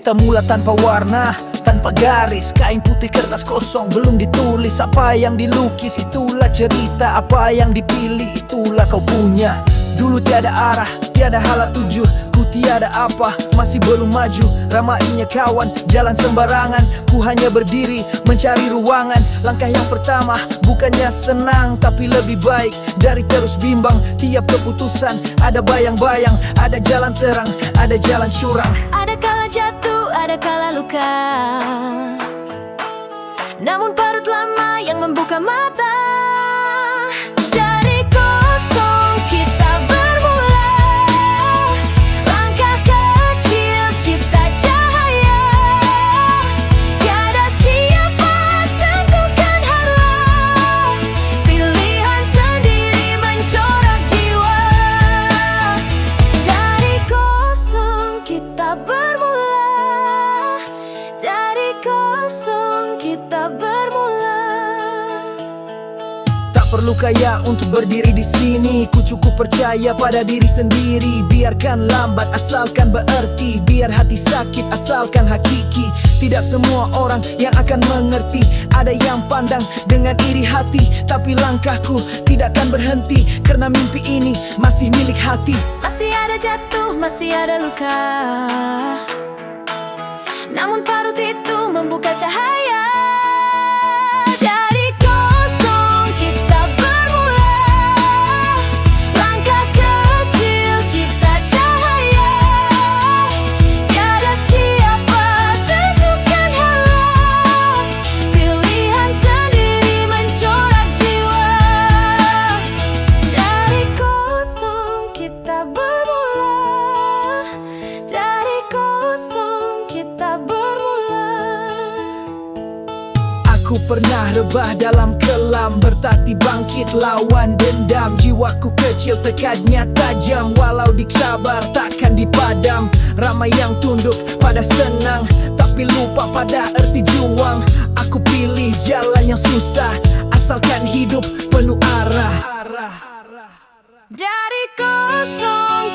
Kita mula tanpa warna tanpa garis. Kain putih kertas kosong belum ditulis Apa yang dilukis. Itulah cerita Apa yang dipilih itulah kau punya. Dulu tiada arah, tiada hala tuju Ku tiada apa, masih belum maju. Ramainya kawan, jalan sembarangan Ku hanya berdiri, mencari ruangan. Langkah yang pertama, bukannya senang Tapi lebih baik. Dari terus bimbang Tiap keputusan, ada bayang-bayang Ada jalan terang, ada jalan curang Ada kala luka. Namun parut lama yang membuka mata perlu kaya untuk berdiri di sini. Ku cukup percaya pada diri sendiri. Biarkan lambat asalkan bererti. Biar hati sakit asalkan hakiki. Tidak semua orang yang akan mengerti. Ada yang pandang dengan iri hati Tapi langkahku tidak akan berhenti. Karena mimpi ini masih milik hati. Masih ada jatuh, masih ada luka. Namun parut itu membuka cahaya Aku pernah rebah dalam kelam Bertati bangkit lawan dendam. Jiwaku kecil tekadnya tajam Walau diksabar takkan dipadam. Ramai yang tunduk pada senang Tapi lupa pada erti juang. Aku pilih jalan yang susah Asalkan hidup penuh arah. Dari kosong